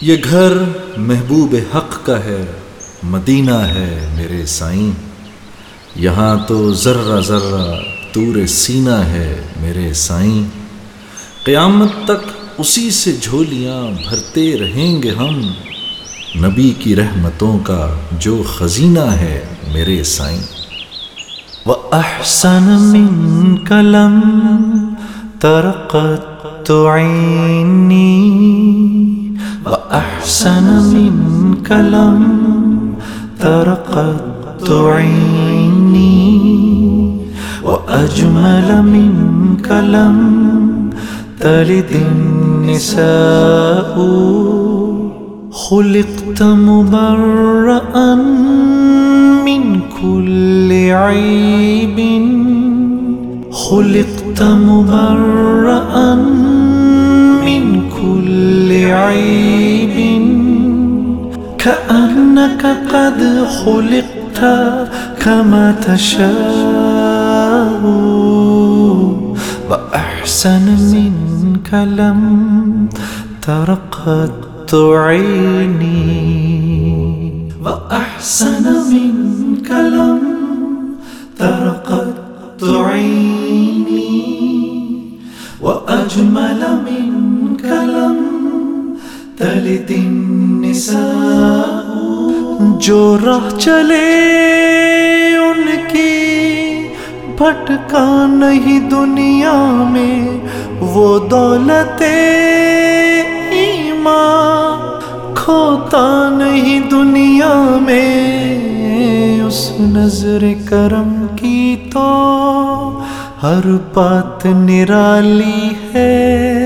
یہ گھر محبوب حق کا ہے، مدینہ ہے میرے سائیں۔ یہاں تو ذرہ ذرہ تور سینہ ہے میرے سائیں۔ قیامت تک اسی سے جھولیاں بھرتے رہیں گے ہم۔ نبی کی رحمتوں کا جو خزینہ ہے میرے سائیں۔ وأحسن منك لم ترقت عيني۔ وأحسن منك لم ترقت عيني وأجمل منك لم تلد النساء خلقت مبرأ من كل عيب خلقت مبرأ كأنك قد خلقت كما تشاء. وأحسن منك لم ترقت عيني. وأحسن منك لم ترقت عيني. وأجمل منك تلد النساء جو راہ چلے ان کی، بھٹکا نہیں دنیا میں، وہ دولت ایمان کھوتا نہیں دنیا میں۔ اس نظر کرم کی تو ہر بات نرالی ہے۔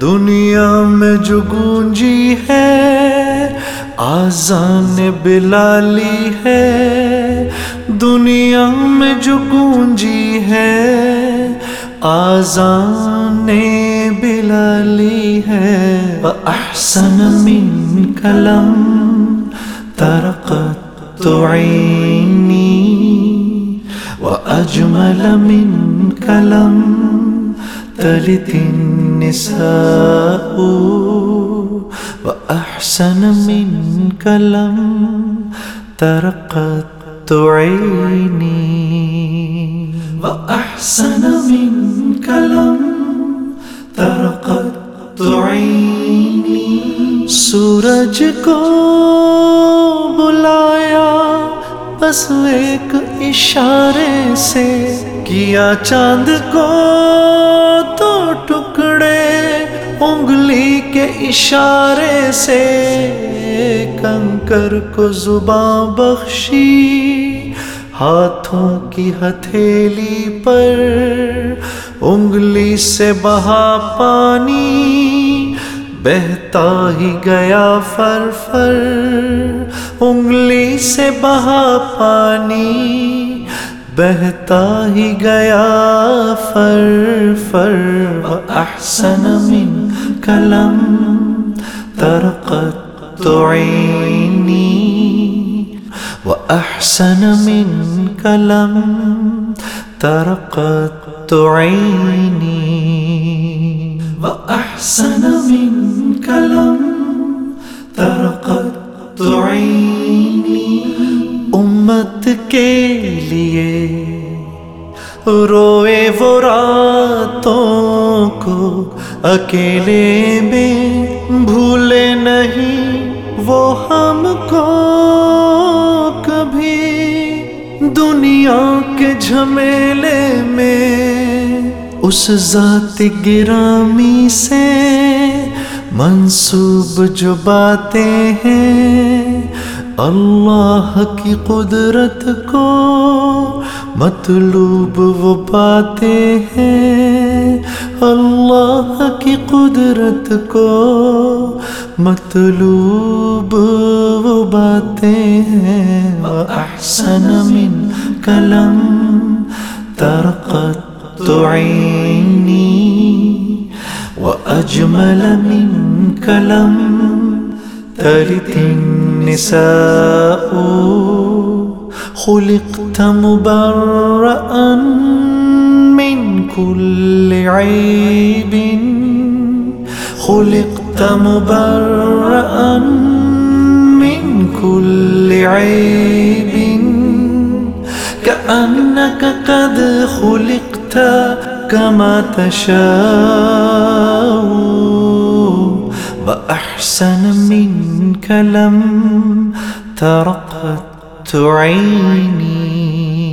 دنیا میں جو گونجی ہے آزان بلالی ہے۔ دنیا میں جو گونجی ہے آزان بلالی ہے۔ وأحسن منك لم ترقت عيني وأجمل منك لم تلد النساء وأحسن منك لم ترقت عيني وأحسن منك لم ترقت عيني سورج کو بلایا، بس ایک اشارے سے کیا چاند کو تو ٹکڑے انگلی کے اشارے سے کنکر کو زباں بخشی، ہاتھوں کی ہتھیلی پر انگلی سے بہا پانی، بہتا ہی گیا فر فر انگلی سے بہا پانی۔ بہتا ہی گیا فر فر وأحسن من کلم ترقت عيني وأحسن من كلم ترقت عيني وأحسن من كلم ترقت عيني امت کے لیے۔ روئے وہ راتوں کو اکیلے میں بھولے نہیں، وہ ہم کو کبھی دنیا کے جھمیلے میں۔ اس ذات گرامی سے منسوب جو باتیں ہیں اللہ کی قدرت کو مطلوب وہ باتیں ہیں۔ اللہ کی قدرت کو مطلوب وہ باتیں ہیں۔ وأحسن من کلم ترقت عینی وأجمل من کلم تلت النساء خلقت مبرأ من كل عيب. خلقت مبرأ من كل عيب. كأنك قد خلقت كما تشاء. وأحسن منك لم ترقت عيني.